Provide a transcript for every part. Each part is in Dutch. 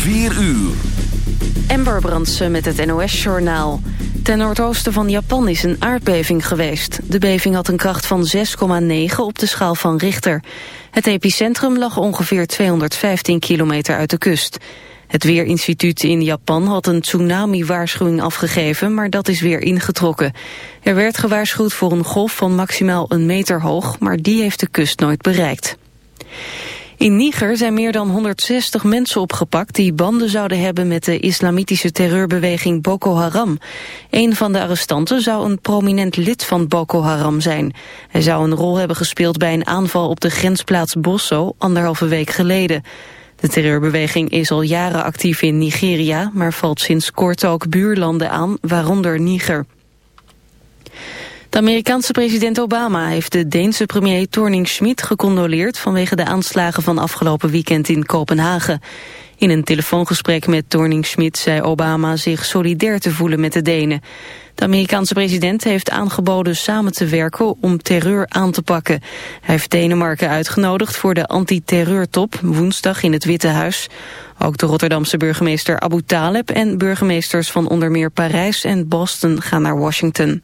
4 uur. Ember Brandsen met het NOS-journaal. Ten noordoosten van Japan is een aardbeving geweest. De beving had een kracht van 6,9 op de schaal van Richter. Het epicentrum lag ongeveer 215 kilometer uit de kust. Het Weerinstituut in Japan had een tsunami-waarschuwing afgegeven, maar dat is weer ingetrokken. Er werd gewaarschuwd voor een golf van maximaal een meter hoog, maar die heeft de kust nooit bereikt. In Niger zijn meer dan 160 mensen opgepakt die banden zouden hebben met de islamitische terreurbeweging Boko Haram. Een van de arrestanten zou een prominent lid van Boko Haram zijn. Hij zou een rol hebben gespeeld bij een aanval op de grensplaats Bosso anderhalve week geleden. De terreurbeweging is al jaren actief in Nigeria, maar valt sinds kort ook buurlanden aan, waaronder Niger. De Amerikaanse president Obama heeft de Deense premier Torning-Schmidt gecondoleerd vanwege de aanslagen van afgelopen weekend in Kopenhagen. In een telefoongesprek met Torning-Schmidt zei Obama zich solidair te voelen met de Denen. De Amerikaanse president heeft aangeboden samen te werken om terreur aan te pakken. Hij heeft Denemarken uitgenodigd voor de antiterreurtop woensdag in het Witte Huis. Ook de Rotterdamse burgemeester Abu Taleb en burgemeesters van onder meer Parijs en Boston gaan naar Washington.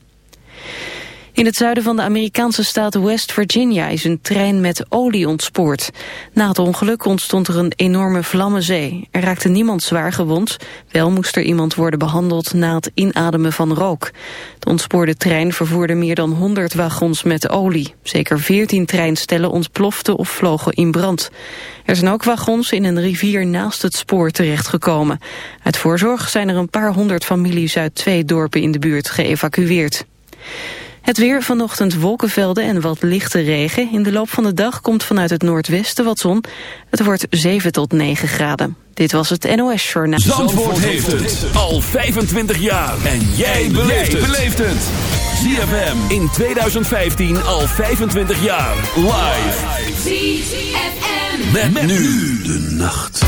In het zuiden van de Amerikaanse staat West Virginia is een trein met olie ontspoord. Na het ongeluk ontstond er een enorme vlammenzee. Er raakte niemand zwaar gewond. Wel moest er iemand worden behandeld na het inademen van rook. De ontspoorde trein vervoerde meer dan 100 wagons met olie. Zeker 14 treinstellen ontploften of vlogen in brand. Er zijn ook wagons in een rivier naast het spoor terechtgekomen. Uit voorzorg zijn er een paar honderd families uit twee dorpen in de buurt geëvacueerd. Het weer vanochtend wolkenvelden en wat lichte regen. In de loop van de dag komt vanuit het noordwesten wat zon. Het wordt 7 tot 9 graden. Dit was het NOS Journaal. Zandvoort, heeft het al 25 jaar. En jij beleeft het. ZFM in 2015 al 25 jaar. Live. ZFM. Met, met nu de nacht.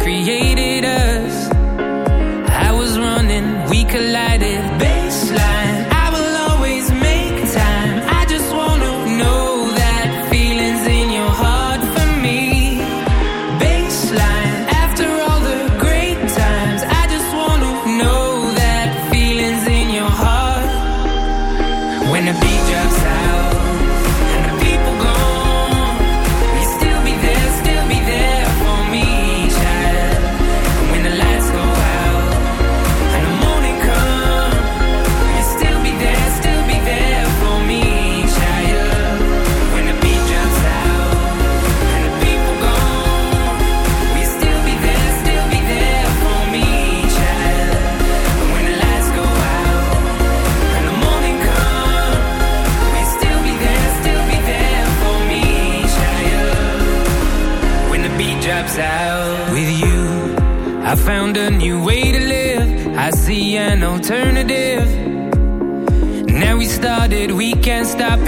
created us. I was running, we collided.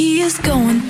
he is going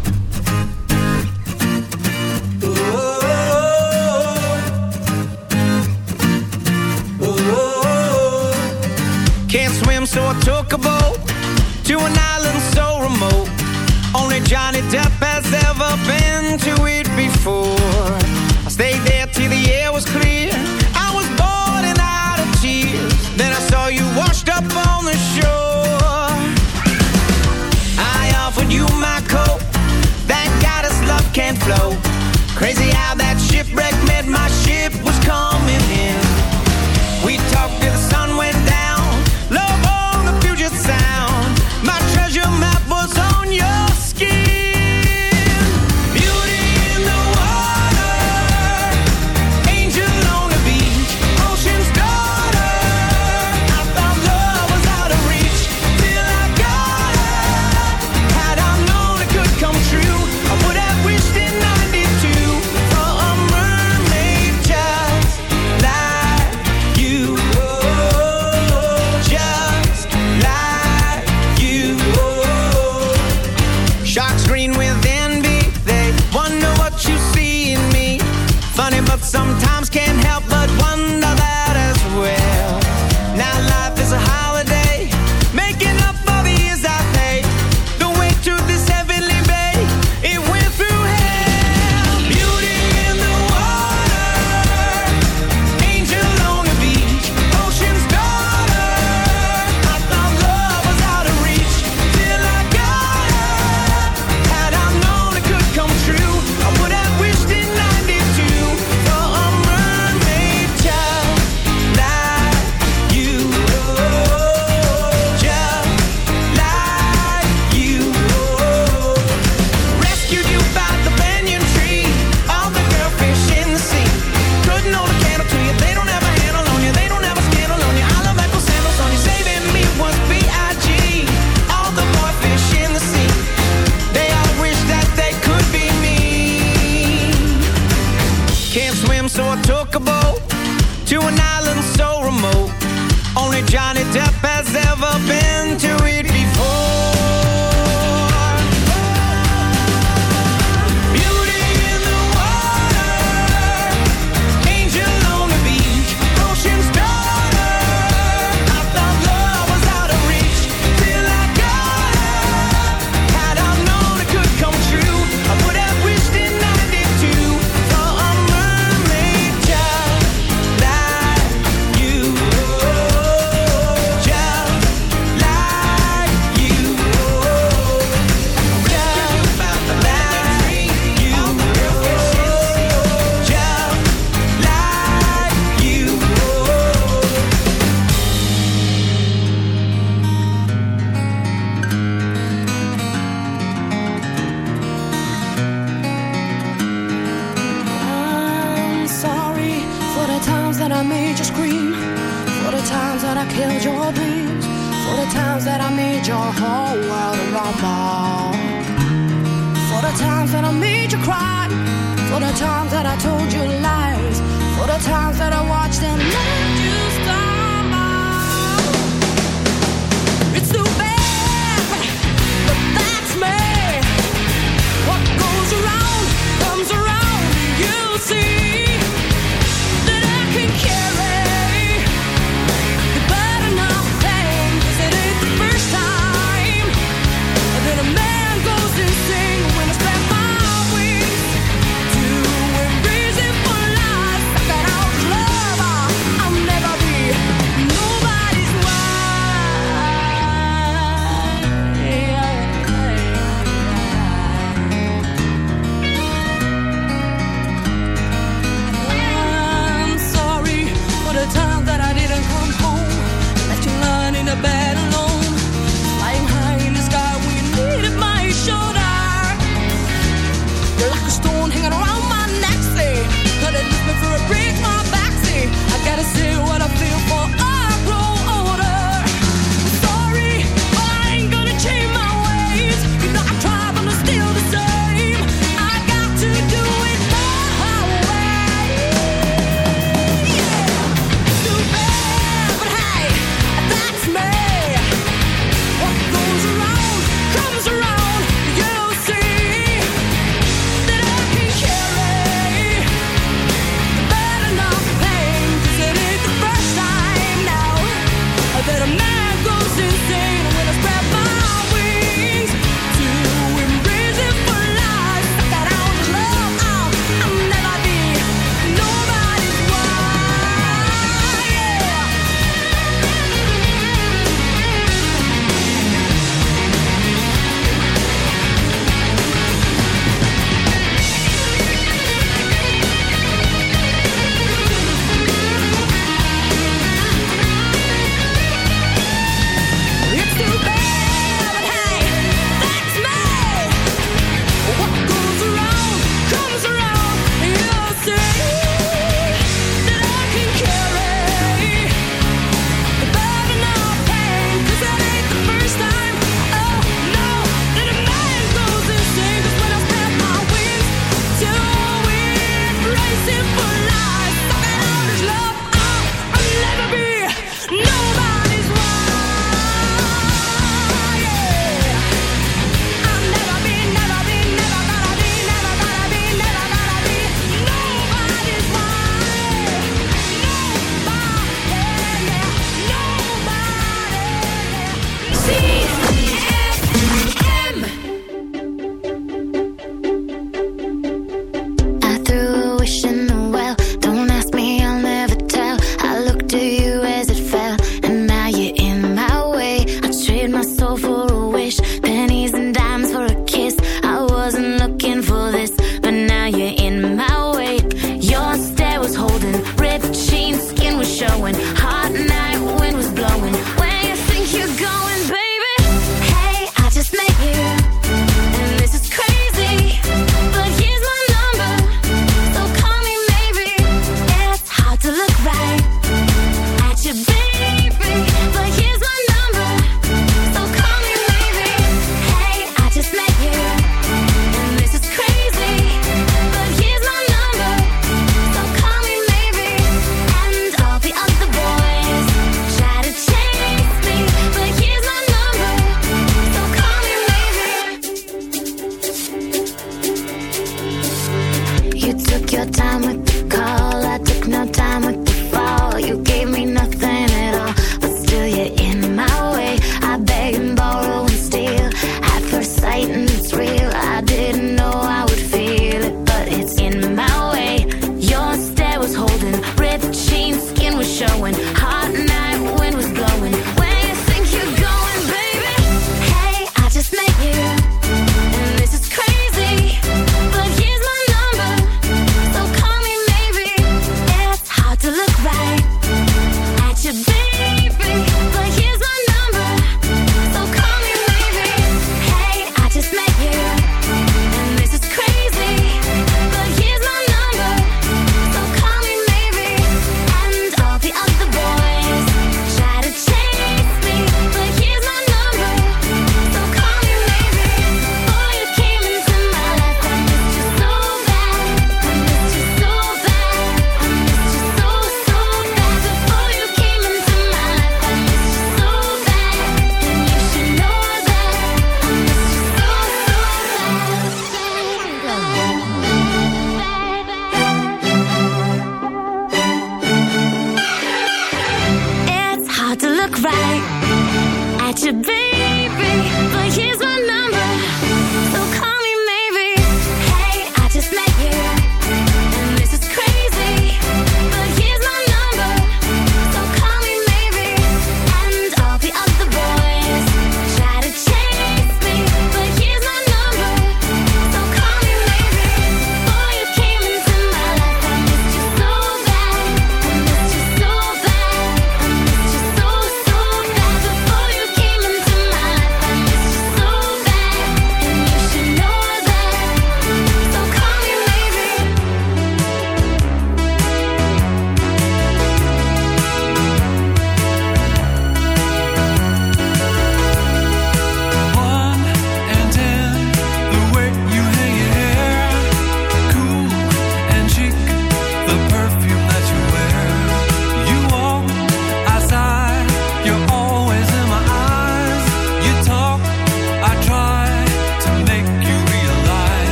your time with.